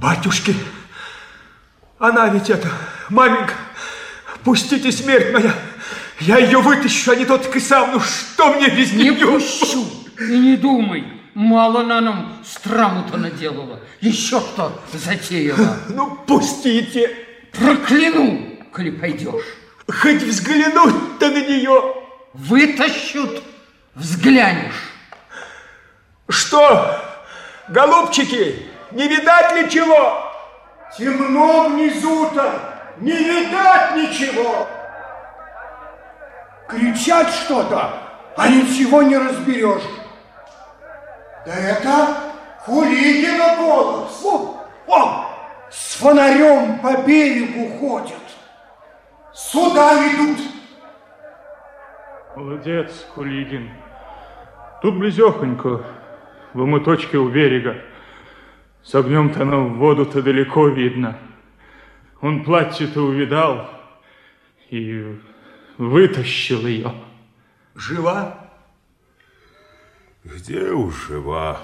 Батюшки, она ведь это, маменька, пустите смерть моя, я ее вытащу, а не тот и сам, ну что мне без не нее? Не пущу, и не думай, мало на нам страму-то наделала, еще что затеяла. Ну, пустите. Прокляну, коли пойдешь. Хоть взглянуть-то на нее. Вытащут, взглянешь. Что, голубчики, не видать ли чего? Темно внизу-то, не видать ничего. Кричать что-то, а ничего не разберешь. Да это Кулигина голос. Вон, вон, с фонарем по берегу ходит. Сюда идут. Молодец, Кулигин. Тут близехонько, в омыточке у берега. С огнем-то нам в воду-то далеко видно. Он платье-то увидал и вытащил ее. Жива? Где уж жива?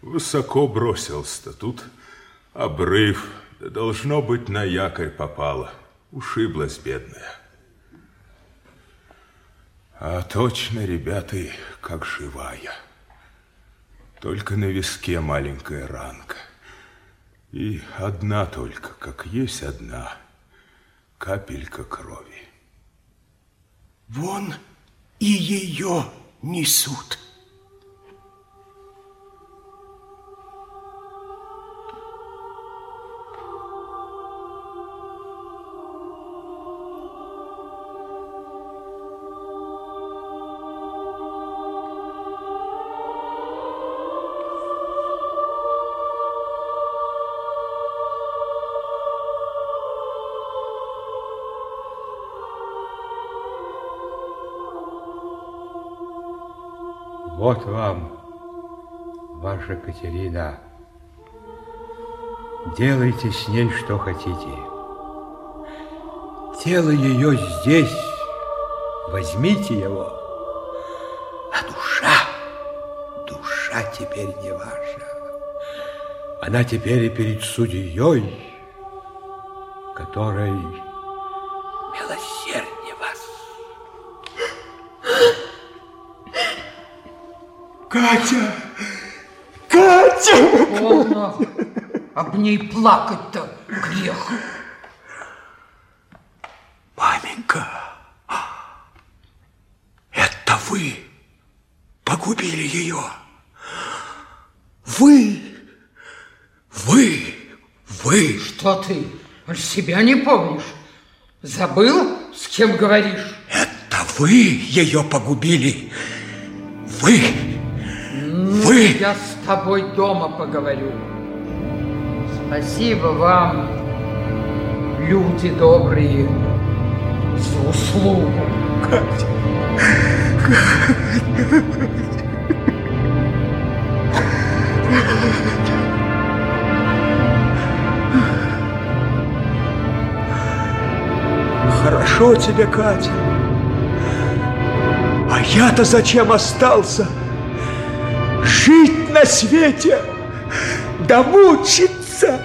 Высоко бросился-то тут обрыв. Да должно быть, на якорь попала. Ушиблась бедная. А точно, ребята, как живая. Только на виске маленькая ранка. И одна только, как есть одна, капелька крови. Вон и ее несут. Вот вам, ваша Катерина. Делайте с ней, что хотите. Тело ее здесь, возьмите его. А душа, душа теперь не ваша. Она теперь и перед судьей, который Катя! Катя! Полно. Об ней плакать-то грех. Маменька, это вы погубили ее. Вы, вы, вы. Что ты, себя не помнишь? Забыл, с кем говоришь? Это вы ее погубили. Вы. Я с тобой дома поговорю. Спасибо вам, люди добрые, за услугу. Катя. Хорошо тебе, Катя. А я-то зачем остался? Жить на свете, да мучиться.